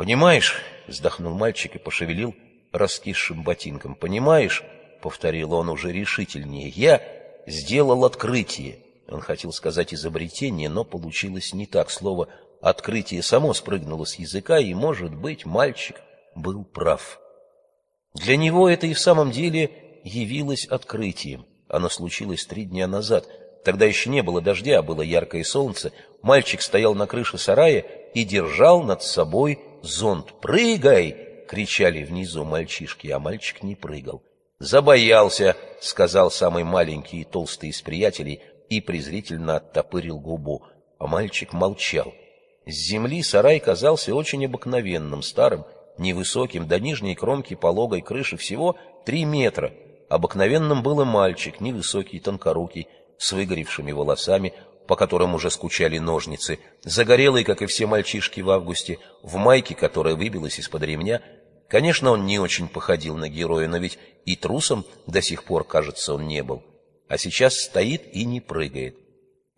«Понимаешь?» — вздохнул мальчик и пошевелил раскисшим ботинком. «Понимаешь?» — повторил он уже решительнее. «Я сделал открытие». Он хотел сказать изобретение, но получилось не так. Слово «открытие» само спрыгнуло с языка, и, может быть, мальчик был прав. Для него это и в самом деле явилось открытием. Оно случилось три дня назад. Тогда еще не было дождя, а было яркое солнце. Мальчик стоял на крыше сарая и держал над собой зонт. «Прыгай!» — кричали внизу мальчишки, а мальчик не прыгал. «Забоялся!» — сказал самый маленький и толстый из приятелей и презрительно оттопырил губу. А мальчик молчал. С земли сарай казался очень обыкновенным, старым, невысоким, до нижней кромки пологой крыши всего три метра. Обыкновенным был и мальчик, невысокий, тонкорукий, с выгоревшими волосами, по которым уже скучали ножницы, загорелый, как и все мальчишки в августе, в майке, которая выбилась из-под ремня. Конечно, он не очень походил на героя, но ведь и трусом до сих пор, кажется, он не был. А сейчас стоит и не прыгает.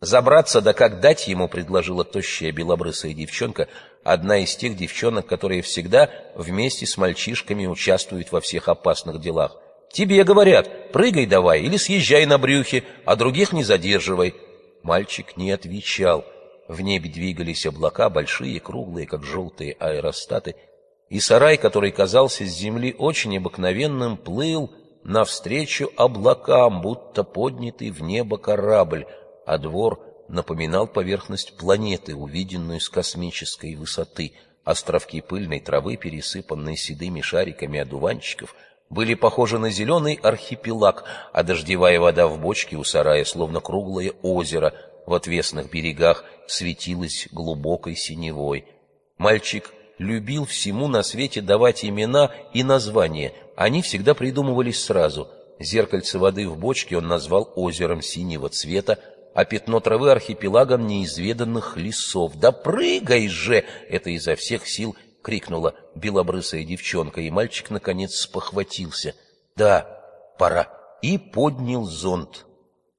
Забраться, да как дать ему, предложила тощая белобрысая девчонка, одна из тех девчонок, которые всегда вместе с мальчишками участвуют во всех опасных делах. «Тебе говорят, прыгай давай или съезжай на брюхе, а других не задерживай». Мальчик не отвечал. В небе двигались облака, большие, круглые, как желтые аэростаты, и сарай, который казался с земли очень обыкновенным, плыл навстречу облакам, будто поднятый в небо корабль, а двор напоминал поверхность планеты, увиденную с космической высоты. Островки пыльной травы, пересыпанные седыми шариками одуванчиков, были похожи на зеленый архипелаг, а дождевая вода в бочке у сарая, словно круглое озеро, в отвесных берегах светилась глубокой синевой. Мальчик любил всему на свете давать имена и названия. Они всегда придумывались сразу. Зеркальце воды в бочке он назвал озером синего цвета, а пятно травы архипелагом неизведанных лесов. «Да прыгай же!» — это изо всех сил крикнула белобрысая девчонка, и мальчик, наконец, спохватился. «Да, пора!» и поднял зонт.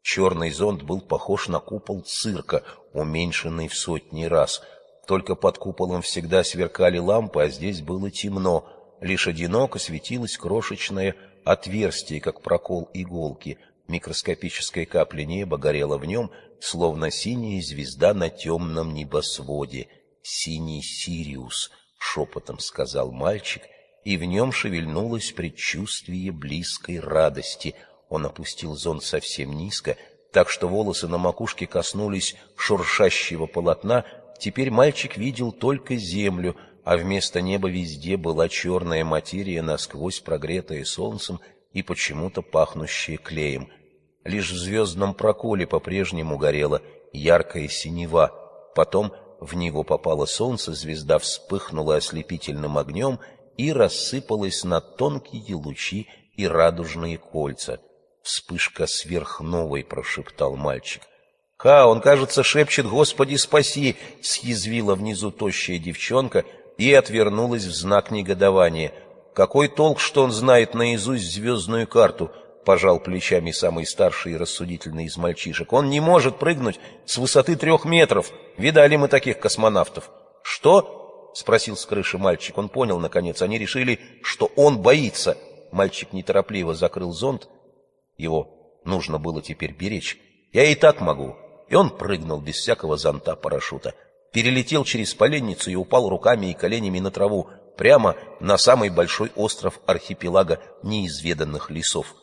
Черный зонт был похож на купол цирка, уменьшенный в сотни раз. Только под куполом всегда сверкали лампы, а здесь было темно. Лишь одиноко светилось крошечное отверстие, как прокол иголки — Микроскопическая капля неба горела в нем, словно синяя звезда на темном небосводе. «Синий Сириус», — шепотом сказал мальчик, и в нем шевельнулось предчувствие близкой радости. Он опустил зонт совсем низко, так что волосы на макушке коснулись шуршащего полотна. Теперь мальчик видел только землю, а вместо неба везде была черная материя, насквозь прогретая солнцем и почему-то пахнущее клеем. Лишь в звездном проколе по-прежнему горела яркая синева. Потом в него попало солнце, звезда вспыхнула ослепительным огнем и рассыпалась на тонкие лучи и радужные кольца. «Вспышка сверхновой», — прошептал мальчик. «Ка, он, кажется, шепчет «Господи, спаси!» — съязвила внизу тощая девчонка и отвернулась в знак негодования — какой толк, что он знает наизусть звездную карту? Пожал плечами самый старший и рассудительный из мальчишек. Он не может прыгнуть с высоты трех метров. Видали мы таких космонавтов. Что? Спросил с крыши мальчик. Он понял, наконец. Они решили, что он боится. Мальчик неторопливо закрыл зонт. Его нужно было теперь беречь. Я и так могу. И он прыгнул без всякого зонта парашюта. Перелетел через поленницу и упал руками и коленями на траву прямо на самый большой остров архипелага неизведанных лесов.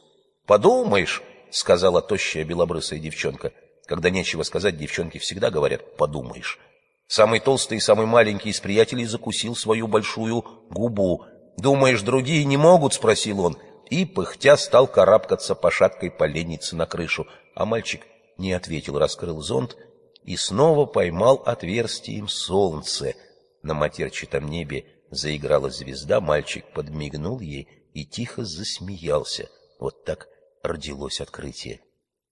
«Подумаешь», — сказала тощая белобрысая девчонка. Когда нечего сказать, девчонки всегда говорят «подумаешь». Самый толстый и самый маленький из приятелей закусил свою большую губу. «Думаешь, другие не могут?» — спросил он. И, пыхтя, стал карабкаться по шаткой поленнице на крышу. А мальчик не ответил, раскрыл зонт и снова поймал отверстием солнце на матерчатом небе Заиграла звезда, мальчик подмигнул ей и тихо засмеялся. Вот так родилось открытие.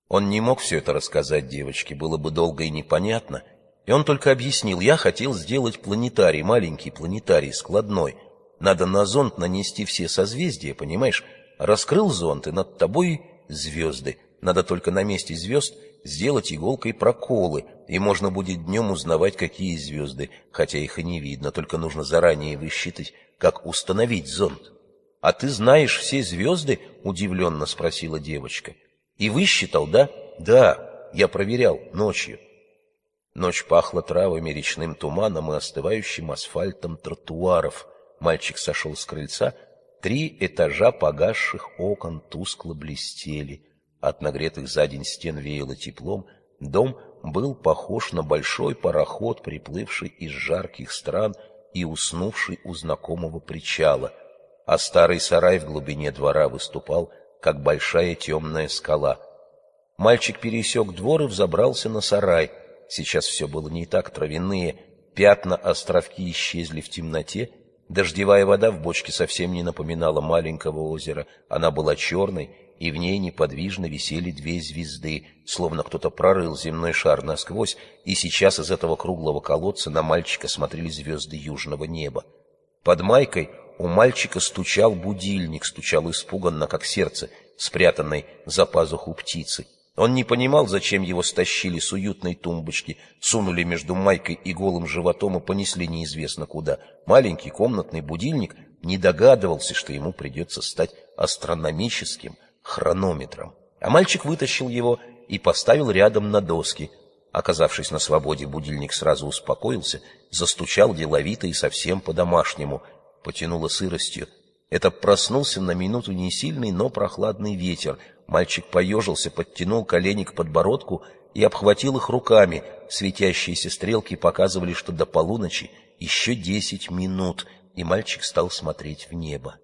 Он не мог все это рассказать девочке, было бы долго и непонятно. И он только объяснил, я хотел сделать планетарий, маленький планетарий, складной. Надо на зонд нанести все созвездия, понимаешь? Раскрыл зонд, и над тобой звезды. Надо только на месте звезд сделать иголкой проколы, и можно будет днем узнавать, какие звезды, хотя их и не видно, только нужно заранее высчитать, как установить зонд. — А ты знаешь все звезды? — удивленно спросила девочка. — И высчитал, да? — Да, я проверял ночью. Ночь пахла травами, речным туманом и остывающим асфальтом тротуаров. Мальчик сошел с крыльца. Три этажа погасших окон тускло блестели. От нагретых за день стен веяло теплом. Дом был похож на большой пароход, приплывший из жарких стран и уснувший у знакомого причала, а старый сарай в глубине двора выступал, как большая темная скала. Мальчик пересек двор и взобрался на сарай. Сейчас все было не так, травяные пятна островки исчезли в темноте, Дождевая вода в бочке совсем не напоминала маленького озера, она была черной, и в ней неподвижно висели две звезды, словно кто-то прорыл земной шар насквозь, и сейчас из этого круглого колодца на мальчика смотрели звезды южного неба. Под майкой у мальчика стучал будильник, стучал испуганно, как сердце, спрятанной за пазуху птицы. Он не понимал, зачем его стащили с уютной тумбочки, сунули между майкой и голым животом и понесли неизвестно куда. Маленький комнатный будильник не догадывался, что ему придется стать астрономическим хронометром. А мальчик вытащил его и поставил рядом на доски. Оказавшись на свободе, будильник сразу успокоился, застучал деловито и совсем по-домашнему, потянуло сыростью. Это проснулся на минуту не сильный, но прохладный ветер — Мальчик поежился, подтянул колени к подбородку и обхватил их руками. Светящиеся стрелки показывали, что до полуночи еще десять минут, и мальчик стал смотреть в небо.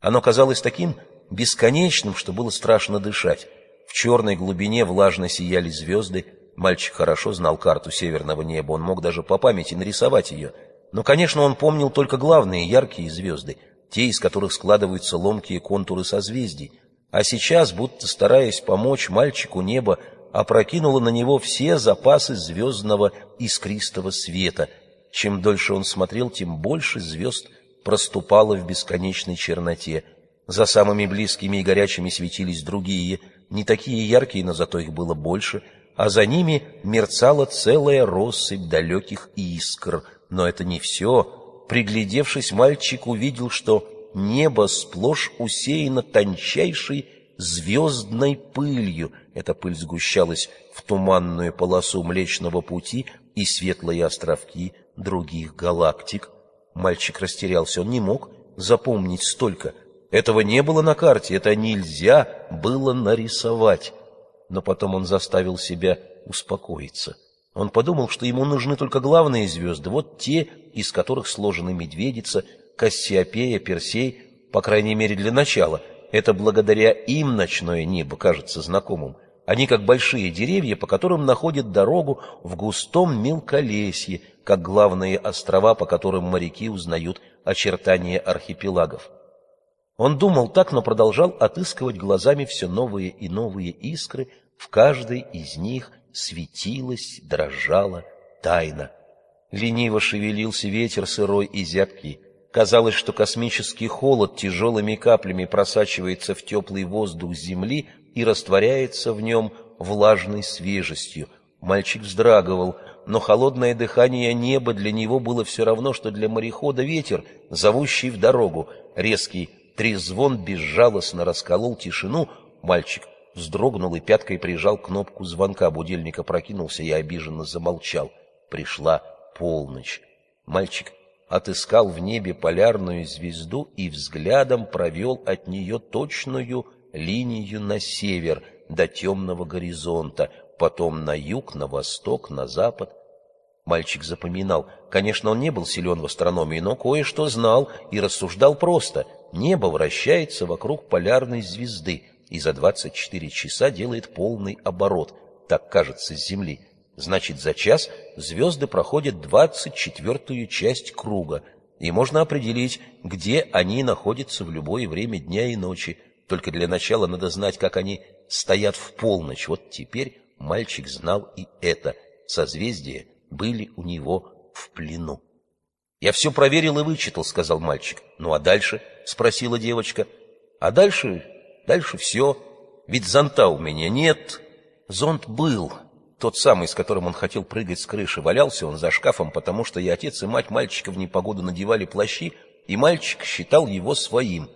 Оно казалось таким бесконечным, что было страшно дышать. В черной глубине влажно сияли звезды. Мальчик хорошо знал карту северного неба, он мог даже по памяти нарисовать ее. Но, конечно, он помнил только главные яркие звезды, те, из которых складываются ломкие контуры созвездий, а сейчас, будто стараясь помочь мальчику небо, опрокинуло на него все запасы звездного искристого света. Чем дольше он смотрел, тем больше звезд проступало в бесконечной черноте. За самыми близкими и горячими светились другие, не такие яркие, но зато их было больше, а за ними мерцала целая россыпь далеких искр. Но это не все. Приглядевшись, мальчик увидел, что небо сплошь усеяно тончайшей звездной пылью. Эта пыль сгущалась в туманную полосу Млечного Пути и светлые островки других галактик. Мальчик растерялся, он не мог запомнить столько. Этого не было на карте, это нельзя было нарисовать. Но потом он заставил себя успокоиться. Он подумал, что ему нужны только главные звезды, вот те, из которых сложены медведица, Кассиопея, Персей, по крайней мере для начала. Это благодаря им ночное небо кажется знакомым. Они как большие деревья, по которым находят дорогу в густом мелколесье, как главные острова, по которым моряки узнают очертания архипелагов. Он думал так, но продолжал отыскивать глазами все новые и новые искры, в каждой из них светилась, дрожала тайна. Лениво шевелился ветер сырой и зябкий, Казалось, что космический холод тяжелыми каплями просачивается в теплый воздух Земли и растворяется в нем влажной свежестью. Мальчик вздрагивал, но холодное дыхание неба для него было все равно, что для морехода ветер, зовущий в дорогу. Резкий трезвон безжалостно расколол тишину. Мальчик вздрогнул и пяткой прижал кнопку звонка. Будильника прокинулся и обиженно замолчал. Пришла полночь. Мальчик отыскал в небе полярную звезду и взглядом провел от нее точную линию на север до темного горизонта, потом на юг, на восток, на запад. Мальчик запоминал. Конечно, он не был силен в астрономии, но кое-что знал и рассуждал просто. Небо вращается вокруг полярной звезды и за 24 часа делает полный оборот, так кажется, с Земли. Значит, за час звезды проходят двадцать четвертую часть круга, и можно определить, где они находятся в любое время дня и ночи. Только для начала надо знать, как они стоят в полночь. Вот теперь мальчик знал и это. Созвездия были у него в плену. «Я все проверил и вычитал», — сказал мальчик. «Ну а дальше?» — спросила девочка. «А дальше... дальше все. Ведь зонта у меня нет, Зонт был. Тот самый, с которым он хотел прыгать с крыши. Валялся он за шкафом, потому что и отец, и мать мальчика в непогоду надевали плащи, и мальчик считал его своим.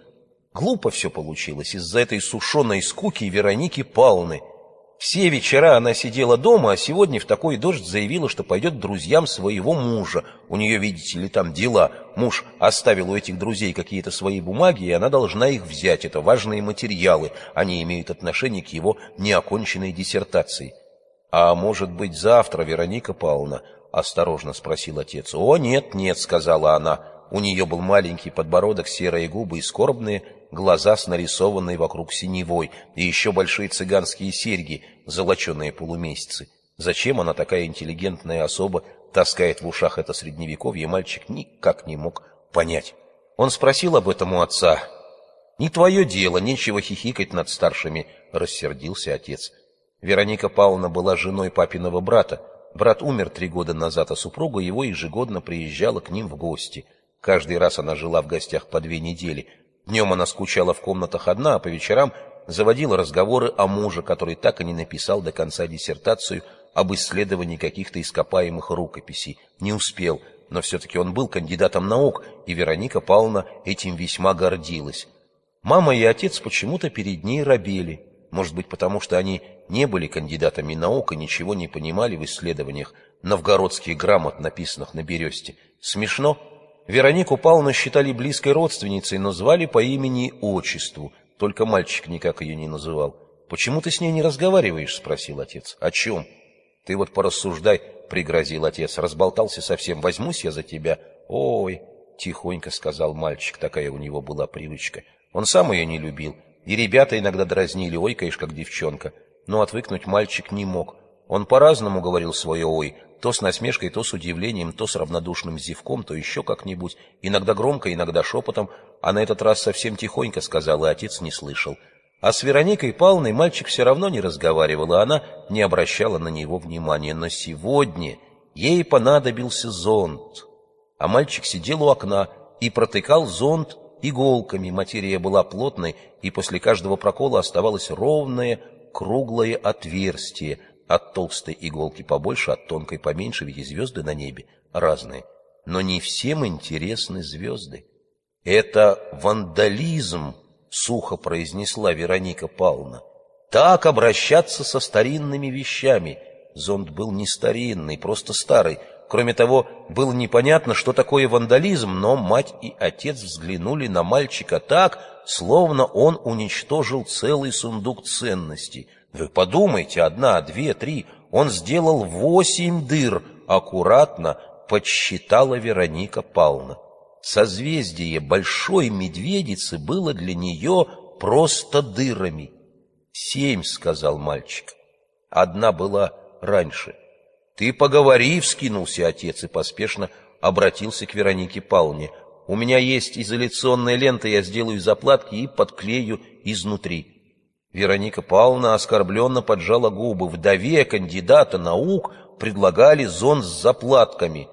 Глупо все получилось из-за этой сушеной скуки Вероники Павловны — все вечера она сидела дома, а сегодня в такой дождь заявила, что пойдет к друзьям своего мужа. У нее, видите ли, там дела. Муж оставил у этих друзей какие-то свои бумаги, и она должна их взять. Это важные материалы. Они имеют отношение к его неоконченной диссертации. «А может быть, завтра, Вероника Павловна?» — осторожно спросил отец. «О, нет, нет», — сказала она. У нее был маленький подбородок, серые губы и скорбные, глаза с нарисованной вокруг синевой, и еще большие цыганские серьги, золоченые полумесяцы. Зачем она, такая интеллигентная особа, таскает в ушах это средневековье, мальчик никак не мог понять. Он спросил об этом у отца. «Не твое дело, нечего хихикать над старшими», — рассердился отец. Вероника Павловна была женой папиного брата. Брат умер три года назад, а супруга его ежегодно приезжала к ним в гости. Каждый раз она жила в гостях по две недели — Днем она скучала в комнатах одна, а по вечерам заводила разговоры о муже, который так и не написал до конца диссертацию об исследовании каких-то ископаемых рукописей. Не успел, но все-таки он был кандидатом наук, и Вероника Павловна этим весьма гордилась. Мама и отец почему-то перед ней робели. Может быть, потому что они не были кандидатами наук и ничего не понимали в исследованиях новгородских грамот, написанных на бересте. Смешно? Веронику Павловну считали близкой родственницей, но звали по имени и отчеству. Только мальчик никак ее не называл. «Почему ты с ней не разговариваешь?» — спросил отец. «О чем?» «Ты вот порассуждай», — пригрозил отец. «Разболтался совсем. Возьмусь я за тебя». «Ой», — тихонько сказал мальчик, такая у него была привычка. Он сам ее не любил. И ребята иногда дразнили, ой, как девчонка. Но отвыкнуть мальчик не мог. Он по-разному говорил свое «ой», то с насмешкой, то с удивлением, то с равнодушным зевком, то еще как-нибудь, иногда громко, иногда шепотом, а на этот раз совсем тихонько сказал, и отец не слышал. А с Вероникой Павловной мальчик все равно не разговаривал, и она не обращала на него внимания. Но сегодня ей понадобился зонт. А мальчик сидел у окна и протыкал зонт иголками. Материя была плотной, и после каждого прокола оставалось ровное круглое отверстие, от толстой иголки побольше, от тонкой поменьше, ведь и звезды на небе разные. Но не всем интересны звезды. Это вандализм, сухо произнесла Вероника Павловна. Так обращаться со старинными вещами. Зонд был не старинный, просто старый. Кроме того, было непонятно, что такое вандализм, но мать и отец взглянули на мальчика так, словно он уничтожил целый сундук ценностей. Вы подумайте, одна, две, три. Он сделал восемь дыр, аккуратно подсчитала Вероника Павловна. Созвездие Большой Медведицы было для нее просто дырами. «Семь», — сказал мальчик. Одна была раньше. «Ты поговори», — вскинулся отец и поспешно обратился к Веронике Павловне. «У меня есть изоляционная лента, я сделаю заплатки и подклею изнутри». Вероника Павловна оскорбленно поджала губы. Вдове кандидата наук предлагали зон с заплатками.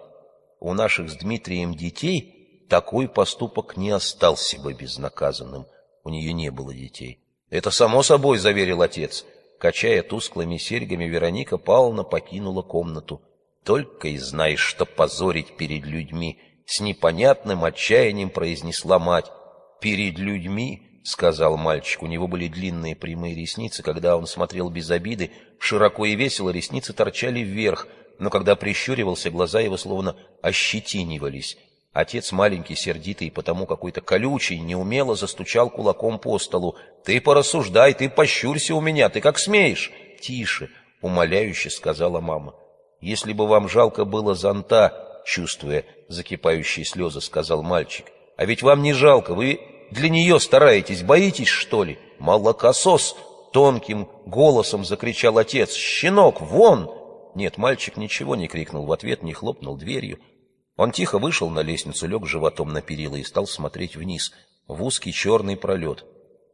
У наших с Дмитрием детей такой поступок не остался бы безнаказанным. У нее не было детей. Это само собой, заверил отец. Качая тусклыми серьгами, Вероника Павловна покинула комнату. Только и знаешь, что позорить перед людьми. С непонятным отчаянием произнесла мать. Перед людьми? — сказал мальчик. У него были длинные прямые ресницы. Когда он смотрел без обиды, широко и весело ресницы торчали вверх, но когда прищуривался, глаза его словно ощетинивались. Отец, маленький, сердитый потому какой-то колючий, неумело застучал кулаком по столу. «Ты порассуждай, ты пощурься у меня, ты как смеешь!» «Тише!» — умоляюще сказала мама. «Если бы вам жалко было зонта, чувствуя закипающие слезы, сказал мальчик. А ведь вам не жалко, вы для нее стараетесь, боитесь, что ли? Молокосос! Тонким голосом закричал отец. Щенок, вон! Нет, мальчик ничего не крикнул в ответ, не хлопнул дверью. Он тихо вышел на лестницу, лег животом на перила и стал смотреть вниз, в узкий черный пролет.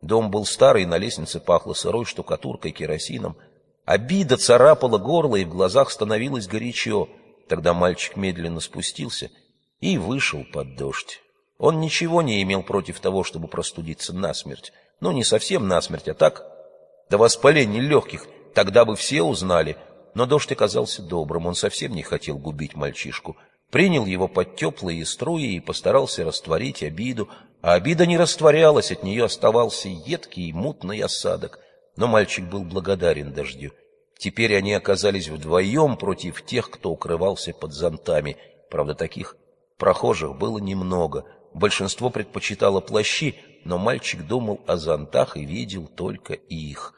Дом был старый, на лестнице пахло сырой штукатуркой, керосином. Обида царапала горло, и в глазах становилось горячо. Тогда мальчик медленно спустился и вышел под дождь. Он ничего не имел против того, чтобы простудиться насмерть. Ну, не совсем насмерть, а так, до воспаления легких, Тогда бы все узнали. Но дождь оказался добрым, он совсем не хотел губить мальчишку. Принял его под теплые струи и постарался растворить обиду. А обида не растворялась, от нее оставался едкий и мутный осадок. Но мальчик был благодарен дождю. Теперь они оказались вдвоем против тех, кто укрывался под зонтами. Правда, таких прохожих было немного. Большинство предпочитало плащи, но мальчик думал о зонтах и видел только их.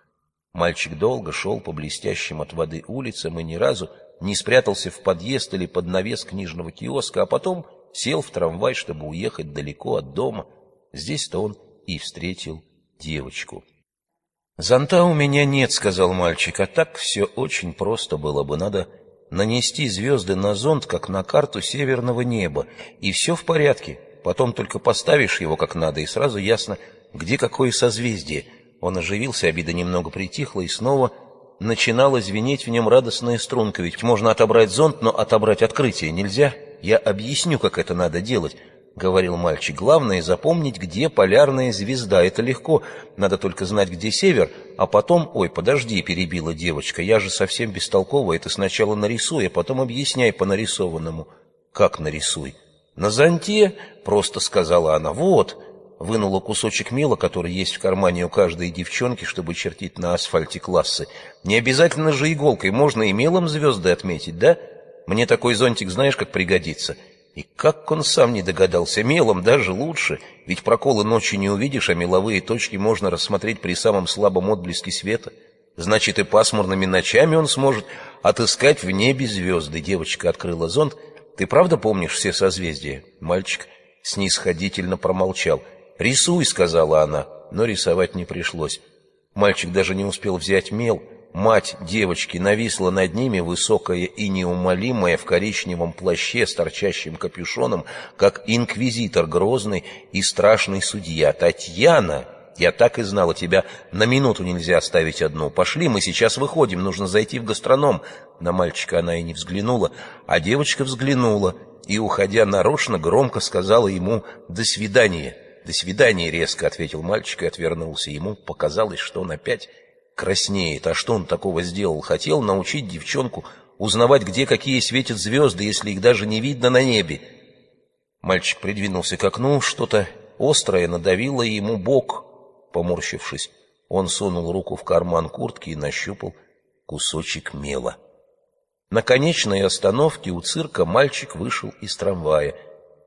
Мальчик долго шел по блестящим от воды улицам и ни разу не спрятался в подъезд или под навес книжного киоска, а потом сел в трамвай, чтобы уехать далеко от дома. Здесь-то он и встретил девочку. «Зонта у меня нет», — сказал мальчик, — «а так все очень просто было бы. Надо нанести звезды на зонт, как на карту северного неба, и все в порядке. Потом только поставишь его как надо, и сразу ясно, где какое созвездие». Он оживился, обида немного притихла, и снова начинала звенеть в нем радостная струнка. Ведь можно отобрать зонт, но отобрать открытие нельзя. Я объясню, как это надо делать. — говорил мальчик. «Главное — запомнить, где полярная звезда. Это легко. Надо только знать, где север. А потом... Ой, подожди, — перебила девочка. Я же совсем бестолковая. Это сначала нарисуй, а потом объясняй по нарисованному». «Как нарисуй?» «На зонте», — просто сказала она. «Вот». Вынула кусочек мела, который есть в кармане у каждой девчонки, чтобы чертить на асфальте классы. «Не обязательно же иголкой. Можно и мелом звезды отметить, да? Мне такой зонтик знаешь, как пригодится». И как он сам не догадался, мелом даже лучше, ведь проколы ночью не увидишь, а меловые точки можно рассмотреть при самом слабом отблеске света. Значит, и пасмурными ночами он сможет отыскать в небе звезды. Девочка открыла зонт. Ты правда помнишь все созвездия? Мальчик снисходительно промолчал. «Рисуй», — сказала она, но рисовать не пришлось. Мальчик даже не успел взять мел, Мать девочки нависла над ними, высокая и неумолимая, в коричневом плаще с торчащим капюшоном, как инквизитор грозный и страшный судья. «Татьяна, я так и знала, тебя на минуту нельзя оставить одну. Пошли, мы сейчас выходим, нужно зайти в гастроном». На мальчика она и не взглянула, а девочка взглянула и, уходя нарочно, громко сказала ему «до свидания». «До свидания», — резко ответил мальчик и отвернулся. Ему показалось, что он опять краснеет. А что он такого сделал? Хотел научить девчонку узнавать, где какие светят звезды, если их даже не видно на небе. Мальчик придвинулся к окну, что-то острое надавило ему бок. Поморщившись, он сунул руку в карман куртки и нащупал кусочек мела. На конечной остановке у цирка мальчик вышел из трамвая.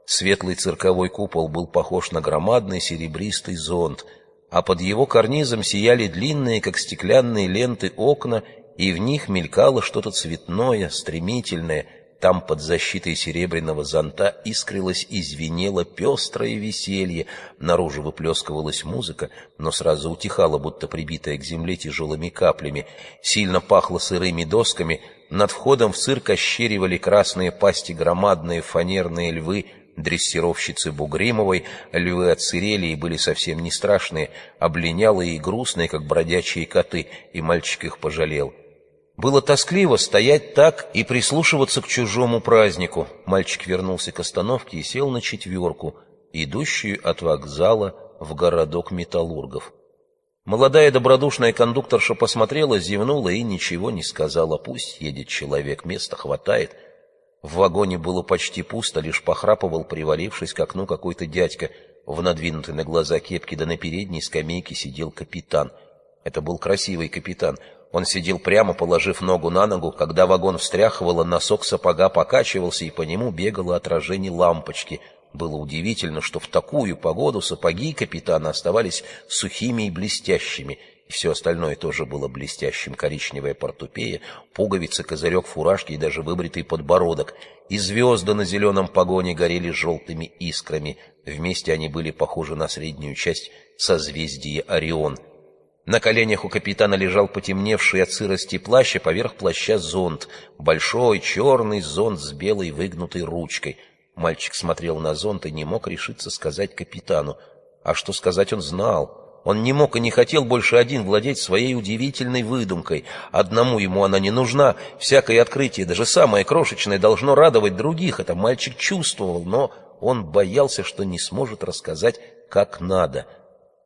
Светлый цирковой купол был похож на громадный серебристый зонт — а под его карнизом сияли длинные, как стеклянные ленты, окна, и в них мелькало что-то цветное, стремительное. Там под защитой серебряного зонта искрилось и звенело пестрое веселье. Наружу выплескивалась музыка, но сразу утихала, будто прибитая к земле тяжелыми каплями. Сильно пахло сырыми досками. Над входом в цирк ощеривали красные пасти громадные фанерные львы, дрессировщицы Бугримовой, львы отсырели и были совсем не страшные, облинялые и грустные, как бродячие коты, и мальчик их пожалел. Было тоскливо стоять так и прислушиваться к чужому празднику. Мальчик вернулся к остановке и сел на четверку, идущую от вокзала в городок металлургов. Молодая добродушная кондукторша посмотрела, зевнула и ничего не сказала. Пусть едет человек, места хватает. В вагоне было почти пусто, лишь похрапывал, привалившись к окну какой-то дядька. В надвинутой на глаза кепке да на передней скамейке сидел капитан. Это был красивый капитан. Он сидел прямо, положив ногу на ногу. Когда вагон встряхивало, носок сапога покачивался, и по нему бегало отражение лампочки. Было удивительно, что в такую погоду сапоги капитана оставались сухими и блестящими — все остальное тоже было блестящим. Коричневая портупея, пуговицы, козырек фуражки и даже выбритый подбородок. И звезды на зеленом погоне горели желтыми искрами. Вместе они были похожи на среднюю часть созвездия Орион. На коленях у капитана лежал потемневший от сырости плащ, а поверх плаща зонт. Большой черный зонт с белой выгнутой ручкой. Мальчик смотрел на зонт и не мог решиться сказать капитану. А что сказать он знал. Он не мог и не хотел больше один владеть своей удивительной выдумкой. Одному ему она не нужна. Всякое открытие, даже самое крошечное, должно радовать других. Это мальчик чувствовал, но он боялся, что не сможет рассказать, как надо.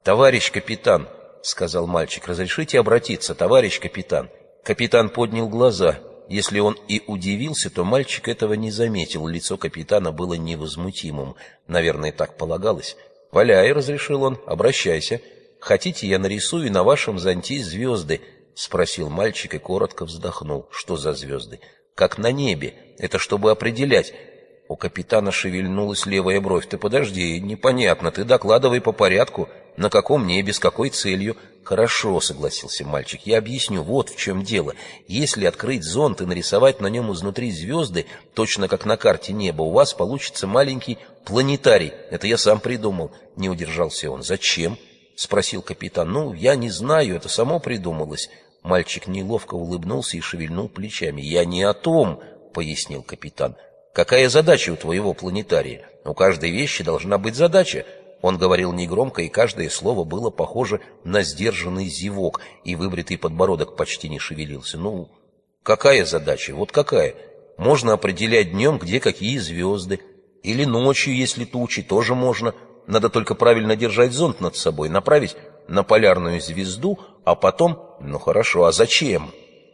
«Товарищ капитан», — сказал мальчик, — «разрешите обратиться, товарищ капитан». Капитан поднял глаза. Если он и удивился, то мальчик этого не заметил. Лицо капитана было невозмутимым. Наверное, так полагалось. «Валяй», — разрешил он, — «обращайся. Хотите, я нарисую на вашем зонте звезды?» — спросил мальчик и коротко вздохнул. «Что за звезды?» «Как на небе. Это чтобы определять». У капитана шевельнулась левая бровь. «Ты подожди, непонятно. Ты докладывай по порядку. На каком небе, с какой целью?» «Хорошо», — согласился мальчик. «Я объясню. Вот в чем дело. Если открыть зонт и нарисовать на нем изнутри звезды, точно как на карте неба, у вас получится маленький планетарий. Это я сам придумал». Не удержался он. «Зачем?» — спросил капитан. «Ну, я не знаю. Это само придумалось». Мальчик неловко улыбнулся и шевельнул плечами. «Я не о том», — пояснил капитан. «Какая задача у твоего планетария? У каждой вещи должна быть задача. Он говорил негромко, и каждое слово было похоже на сдержанный зевок, и выбритый подбородок почти не шевелился. Ну, какая задача? Вот какая? Можно определять днем, где какие звезды. Или ночью, если тучи, тоже можно. Надо только правильно держать зонт над собой, направить на полярную звезду, а потом... Ну хорошо, а зачем?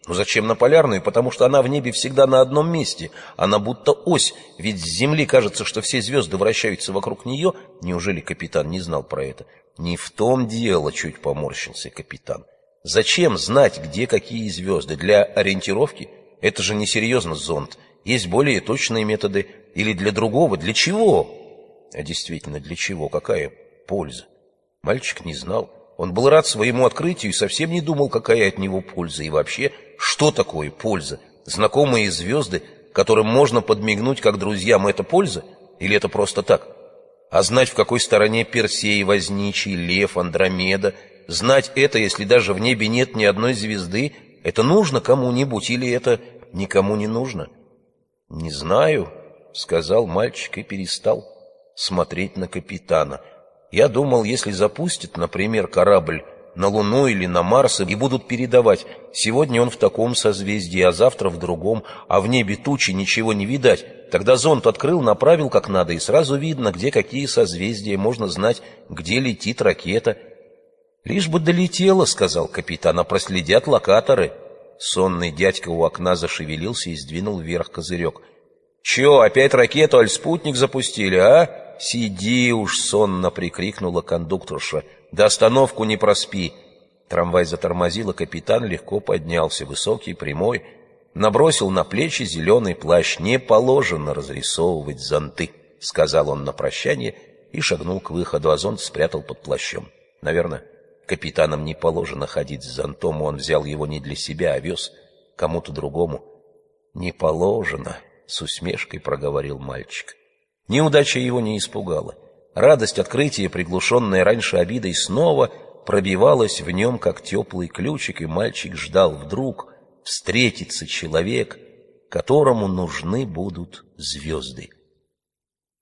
Ну зачем на полярную? Потому что она в небе всегда на одном месте. Она будто ось. Ведь с Земли кажется, что все звезды вращаются вокруг нее. Неужели капитан не знал про это? Не в том дело, чуть поморщился капитан. Зачем знать, где какие звезды? Для ориентировки? Это же несерьезно зонд. Есть более точные методы. Или для другого? Для чего? А действительно, для чего? Какая польза? Мальчик не знал. Он был рад своему открытию и совсем не думал, какая от него польза. И вообще, что такое польза? Знакомые звезды, которым можно подмигнуть как друзьям, это польза? Или это просто так? А знать, в какой стороне Персей, Возничий, Лев, Андромеда, знать это, если даже в небе нет ни одной звезды, это нужно кому-нибудь или это никому не нужно? «Не знаю», — сказал мальчик и перестал смотреть на капитана. «Я думал, если запустит, например, корабль на Луну или на Марс и будут передавать. Сегодня он в таком созвездии, а завтра в другом, а в небе тучи, ничего не видать. Тогда зонд открыл, направил как надо, и сразу видно, где какие созвездия, можно знать, где летит ракета. «Лишь бы долетела», — сказал капитан, — «а проследят локаторы». Сонный дядька у окна зашевелился и сдвинул вверх козырек. «Че, опять ракету, аль спутник запустили, а?» «Сиди уж!» — сонно прикрикнула кондукторша. До остановку не проспи. Трамвай затормозил, и капитан легко поднялся, высокий, прямой, набросил на плечи зеленый плащ. «Не положено разрисовывать зонты», — сказал он на прощание и шагнул к выходу, а зонт спрятал под плащом. Наверное, капитанам не положено ходить с зонтом, он взял его не для себя, а вез кому-то другому. «Не положено», — с усмешкой проговорил мальчик. Неудача его не испугала. Радость открытия, приглушенная раньше обидой, снова пробивалась в нем, как теплый ключик, и мальчик ждал вдруг встретиться человек, которому нужны будут звезды.